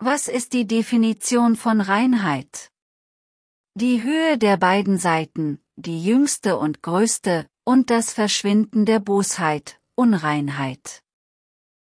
Was ist die Definition von Reinheit? Die Höhe der beiden Seiten, die jüngste und größte, und das Verschwinden der Bosheit, Unreinheit.